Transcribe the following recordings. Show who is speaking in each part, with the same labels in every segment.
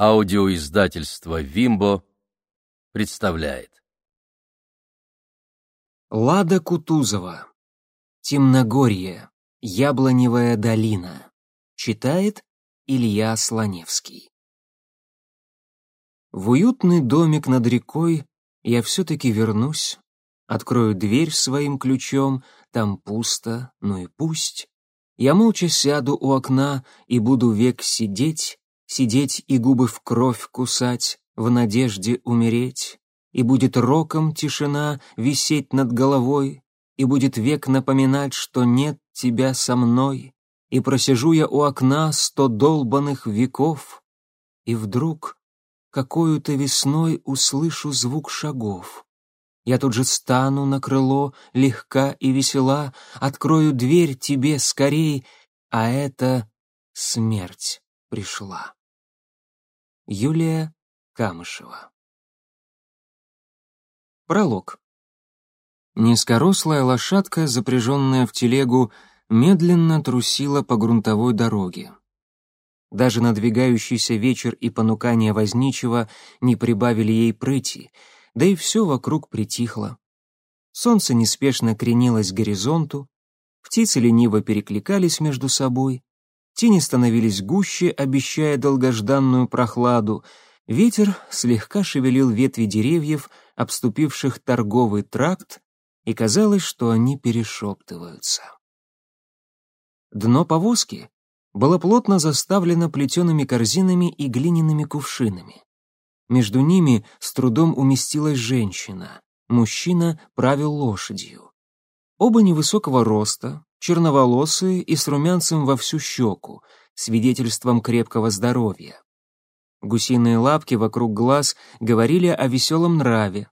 Speaker 1: Аудиоиздательство «Вимбо» представляет.
Speaker 2: Лада Кутузова. Темногорье. Яблоневая долина. Читает Илья Слоневский. В уютный домик над рекой я все-таки вернусь, открою дверь своим ключом, там пусто, ну и пусть. Я молча сяду у окна и буду век сидеть, сидеть и губы в кровь кусать, в надежде умереть, и будет роком тишина висеть над головой, и будет век напоминать, что нет тебя со мной, и просижу я у окна сто долбанных веков, и вдруг какую-то весной услышу звук шагов. Я тут же стану на крыло, легка и весела, открою дверь тебе скорей, а это смерть пришла. Юлия Камышева. Пролог. Низкорослая лошадка, запряженная в телегу, медленно трусила по грунтовой дороге. Даже надвигающийся вечер и понукание возничего не прибавили ей прыти, да и все вокруг притихло. Солнце неспешно кренилось к горизонту, птицы лениво перекликались между собой, Тени становились гуще, обещая долгожданную прохладу. Ветер слегка шевелил ветви деревьев, обступивших торговый тракт, и казалось, что они перешептываются. Дно повозки было плотно заставлено плетеными корзинами и глиняными кувшинами. Между ними с трудом уместилась женщина, мужчина правил лошадью. Оба невысокого роста, черноволосые и с румянцем во всю щеку, свидетельством крепкого здоровья. Гусиные лапки вокруг глаз говорили о веселом нраве.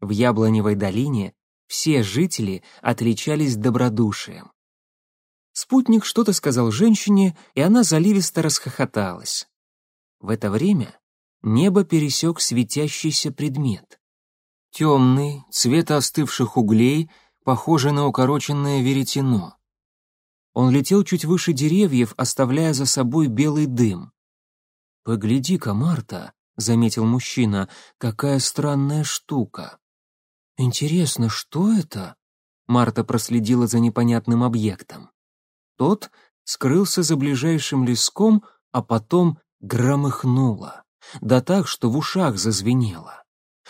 Speaker 2: В Яблоневой долине все жители отличались добродушием. Спутник что-то сказал женщине, и она заливисто расхохоталась. В это время небо пересек светящийся предмет. Темный, цвета остывших углей — похожий на укороченное веретено. Он летел чуть выше деревьев, оставляя за собой белый дым. «Погляди-ка, Марта», — заметил мужчина, — «какая странная штука». «Интересно, что это?» Марта проследила за непонятным объектом. Тот скрылся за ближайшим леском, а потом громыхнуло. Да так, что в ушах зазвенело.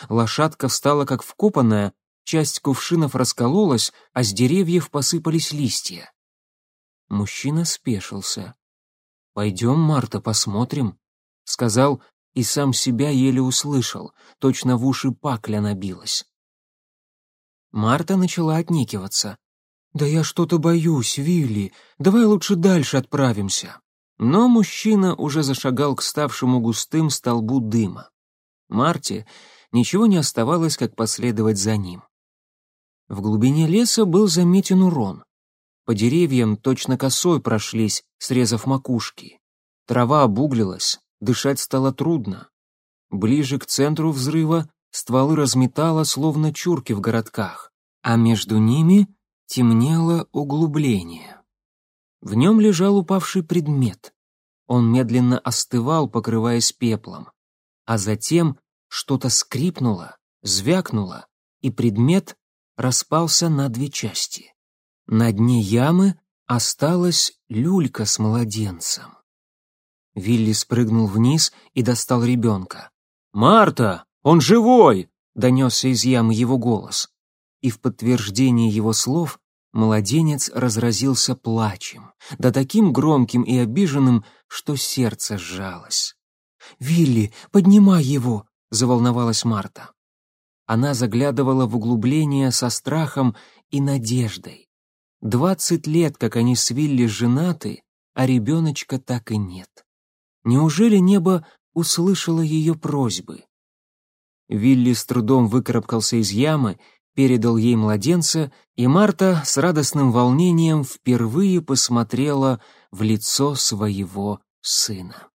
Speaker 2: Лошадка встала как вкопанная, Часть кувшинов раскололась, а с деревьев посыпались листья. Мужчина спешился. «Пойдем, Марта, посмотрим», — сказал и сам себя еле услышал, точно в уши пакля набилась. Марта начала отникиваться. «Да я что-то боюсь, Вилли, давай лучше дальше отправимся». Но мужчина уже зашагал к ставшему густым столбу дыма. Марте ничего не оставалось, как последовать за ним. В глубине леса был заметен урон. По деревьям точно косой прошлись, срезав макушки. Трава обуглилась, дышать стало трудно. Ближе к центру взрыва стволы разметало, словно чурки в городках, а между ними темнело углубление. В нем лежал упавший предмет. Он медленно остывал, покрываясь пеплом. А затем что-то скрипнуло, звякнуло, и предмет распался на две части. На дне ямы осталась люлька с младенцем. Вилли спрыгнул вниз и достал ребенка. «Марта, он живой!» — донесся из ямы его голос. И в подтверждение его слов младенец разразился плачем, да таким громким и обиженным, что сердце сжалось. «Вилли, поднимай его!» — заволновалась Марта. Она заглядывала в углубление со страхом и надеждой. Двадцать лет, как они с Вилли женаты, а ребеночка так и нет. Неужели небо услышало ее просьбы? Вилли с трудом выкарабкался из ямы, передал ей младенца, и Марта с радостным волнением впервые посмотрела в лицо своего сына.